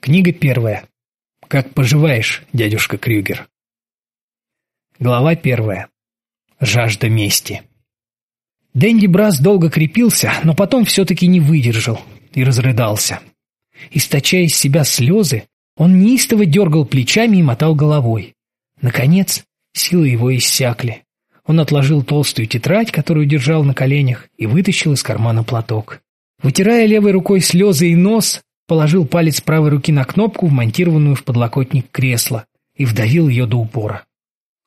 Книга первая. Как поживаешь, дядюшка Крюгер? Глава первая. Жажда мести. Дэнди Брас долго крепился, но потом все-таки не выдержал и разрыдался. Источая из себя слезы, он неистово дергал плечами и мотал головой. Наконец, силы его иссякли. Он отложил толстую тетрадь, которую держал на коленях, и вытащил из кармана платок. Вытирая левой рукой слезы и нос, положил палец правой руки на кнопку, вмонтированную в подлокотник кресла, и вдавил ее до упора.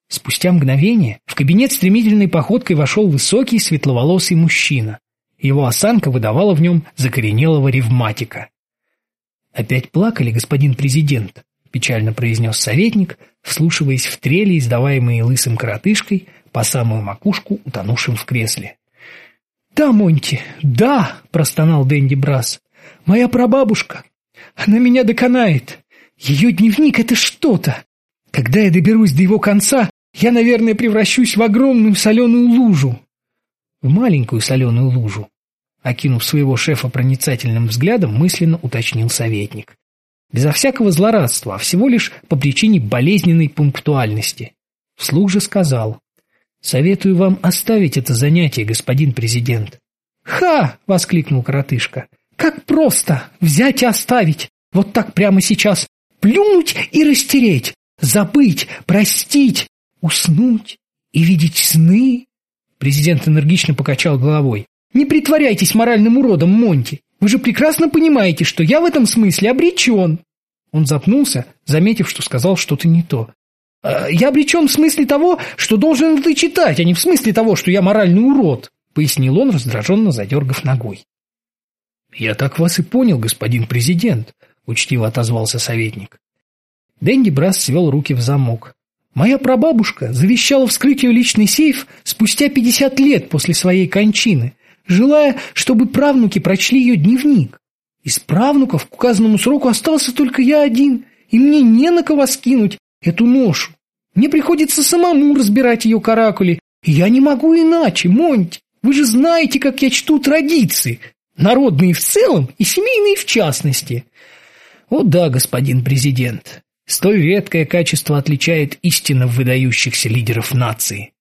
Спустя мгновение в кабинет стремительной походкой вошел высокий светловолосый мужчина. Его осанка выдавала в нем закоренелого ревматика. «Опять плакали, господин президент?» – печально произнес советник, вслушиваясь в трели, издаваемые лысым коротышкой по самую макушку, утонувшим в кресле. «Да, Монти, да!» – простонал Дэнди Брас. Моя прабабушка. Она меня доконает. Ее дневник — это что-то. Когда я доберусь до его конца, я, наверное, превращусь в огромную соленую лужу. В маленькую соленую лужу. Окинув своего шефа проницательным взглядом, мысленно уточнил советник. Безо всякого злорадства, а всего лишь по причине болезненной пунктуальности. Вслух же сказал. «Советую вам оставить это занятие, господин президент». «Ха!» — воскликнул коротышка. Как просто взять и оставить, вот так прямо сейчас, плюнуть и растереть, забыть, простить, уснуть и видеть сны. Президент энергично покачал головой. Не притворяйтесь моральным уродом, Монти. Вы же прекрасно понимаете, что я в этом смысле обречен. Он запнулся, заметив, что сказал что-то не то. «Э, «Я обречен в смысле того, что должен это читать, а не в смысле того, что я моральный урод», пояснил он, раздраженно задергав ногой. «Я так вас и понял, господин президент», — учтиво отозвался советник. Дэнди Брас свел руки в замок. «Моя прабабушка завещала вскрыть ее личный сейф спустя пятьдесят лет после своей кончины, желая, чтобы правнуки прочли ее дневник. Из правнуков к указанному сроку остался только я один, и мне не на кого скинуть эту ношу. Мне приходится самому разбирать ее каракули, и я не могу иначе, Монти. Вы же знаете, как я чту традиции, Народные в целом и семейные в частности. О да, господин президент, столь редкое качество отличает истинно выдающихся лидеров нации.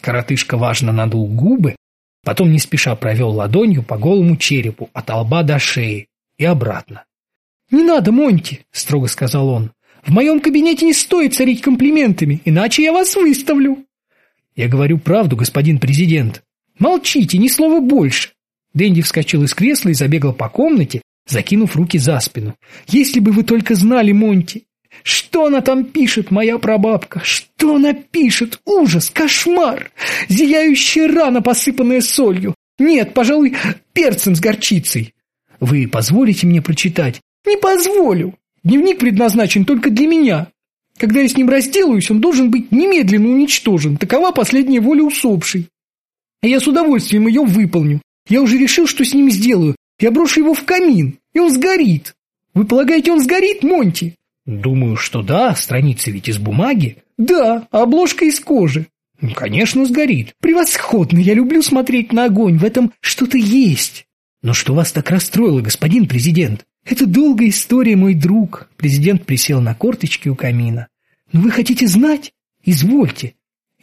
Коротышка важно надул губы, потом не спеша провел ладонью по голому черепу от лба до шеи и обратно. «Не надо, Монти!» – строго сказал он. «В моем кабинете не стоит царить комплиментами, иначе я вас выставлю!» «Я говорю правду, господин президент. Молчите, ни слова больше. Дэнди вскочил из кресла и забегал по комнате, закинув руки за спину. «Если бы вы только знали, Монти! Что она там пишет, моя прабабка? Что она пишет? Ужас, кошмар! Зияющая рана, посыпанная солью! Нет, пожалуй, перцем с горчицей! Вы позволите мне прочитать? Не позволю! Дневник предназначен только для меня. Когда я с ним разделаюсь, он должен быть немедленно уничтожен. Такова последняя воля усопшей. И я с удовольствием ее выполню. Я уже решил, что с ним сделаю. Я брошу его в камин, и он сгорит. Вы полагаете, он сгорит, Монти? Думаю, что да, страница ведь из бумаги. Да, а обложка из кожи. Ну, конечно, сгорит. Превосходно, я люблю смотреть на огонь, в этом что-то есть. Но что вас так расстроило, господин президент? Это долгая история, мой друг. Президент присел на корточки у камина. Но вы хотите знать? Извольте.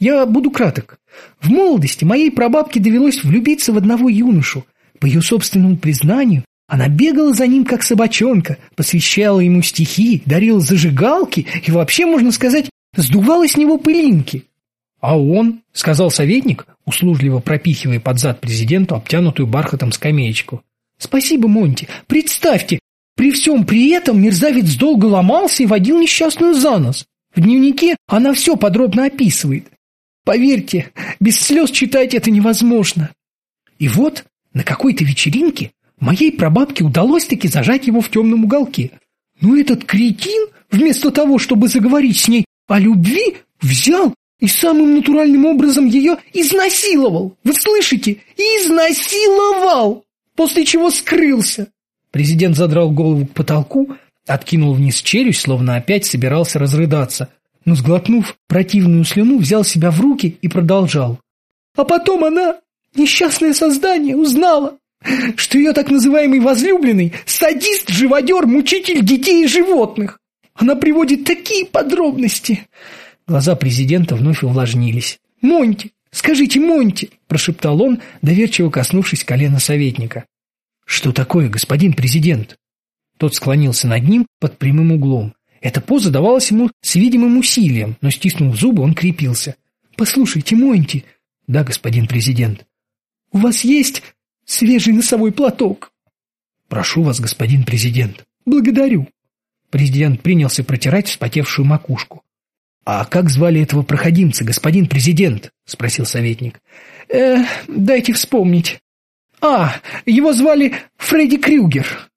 Я буду краток. В молодости моей прабабке довелось влюбиться в одного юношу. По ее собственному признанию, она бегала за ним, как собачонка, посвящала ему стихи, дарила зажигалки и вообще, можно сказать, сдувала с него пылинки. «А он», — сказал советник, услужливо пропихивая под зад президенту обтянутую бархатом скамеечку. «Спасибо, Монти. Представьте, при всем при этом мерзавец долго ломался и водил несчастную за нос. В дневнике она все подробно описывает. Поверьте, без слез читать это невозможно. И вот на какой-то вечеринке моей прабабке удалось таки зажать его в темном уголке. Но этот кретин, вместо того, чтобы заговорить с ней о любви, взял и самым натуральным образом ее изнасиловал. Вы слышите? Изнасиловал! После чего скрылся. Президент задрал голову к потолку, откинул вниз челюсть, словно опять собирался разрыдаться но, сглотнув противную слюну, взял себя в руки и продолжал. А потом она, несчастное создание, узнала, что ее так называемый возлюбленный – садист, живодер, мучитель детей и животных. Она приводит такие подробности. Глаза президента вновь увлажнились. «Монти! Скажите, Монти!» – прошептал он, доверчиво коснувшись колена советника. «Что такое, господин президент?» Тот склонился над ним под прямым углом. Эта поза давалась ему с видимым усилием, но, стиснув зубы, он крепился. «Послушайте, Монти!» «Да, господин президент». «У вас есть свежий носовой платок?» «Прошу вас, господин президент». «Благодарю». Президент принялся протирать вспотевшую макушку. «А как звали этого проходимца, господин президент?» — спросил советник. «Э, дайте вспомнить. А, его звали Фредди Крюгер».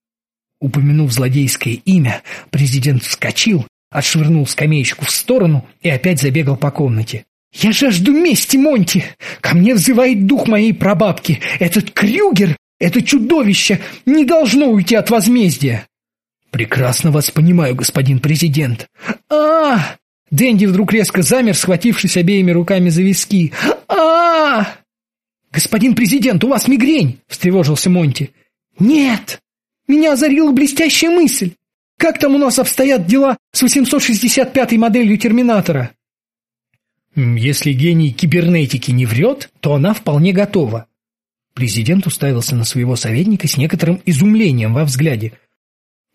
Упомянув злодейское имя, президент вскочил, отшвырнул скамеечку в сторону и опять забегал по комнате. «Я жажду мести, Монти! Ко мне взывает дух моей прабабки! Этот Крюгер, это чудовище, не должно уйти от возмездия!» «Прекрасно вас понимаю, господин президент!» а, Дэнди вдруг резко замер, схватившись обеими руками за виски. -а «Господин президент, у вас мигрень!» — встревожился Монти. «Нет! Меня озарила блестящая мысль! Как там у нас обстоят дела с 865-й моделью Терминатора?» Если гений кибернетики не врет, то она вполне готова. Президент уставился на своего советника с некоторым изумлением во взгляде.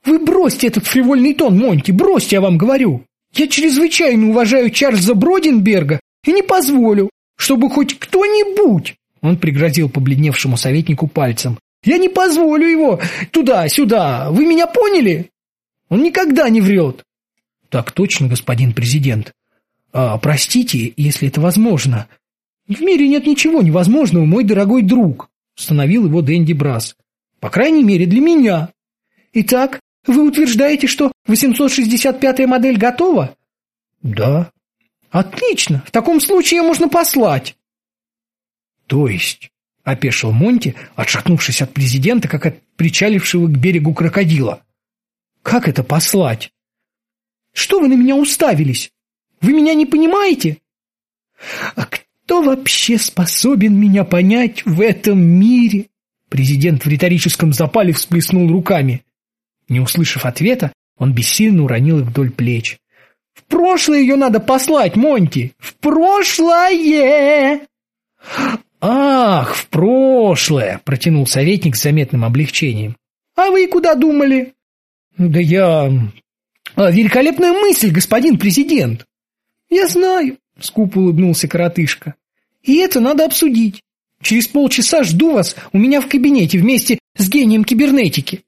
«Вы бросьте этот фривольный тон, Монти, бросьте, я вам говорю! Я чрезвычайно уважаю Чарльза Броденберга и не позволю, чтобы хоть кто-нибудь...» Он пригрозил побледневшему советнику пальцем. «Я не позволю его туда-сюда, вы меня поняли? Он никогда не врет!» «Так точно, господин президент. А, простите, если это возможно. В мире нет ничего невозможного, мой дорогой друг, установил его Дэнди Брас. По крайней мере, для меня. Итак, вы утверждаете, что 865-я модель готова? Да. Отлично. В таком случае можно послать. То есть, опешил Монти, отшатнувшись от президента, как от причалившего к берегу крокодила. Как это послать? Что вы на меня уставились? Вы меня не понимаете? А кто вообще способен меня понять в этом мире? Президент в риторическом запале всплеснул руками. Не услышав ответа, он бессильно уронил их вдоль плеч. «В прошлое ее надо послать, Монти! В прошлое!» «Ах, в прошлое!» — протянул советник с заметным облегчением. «А вы куда думали?» «Да я...» а, «Великолепная мысль, господин президент!» «Я знаю», — скупо улыбнулся коротышка. «И это надо обсудить. Через полчаса жду вас у меня в кабинете вместе с гением кибернетики».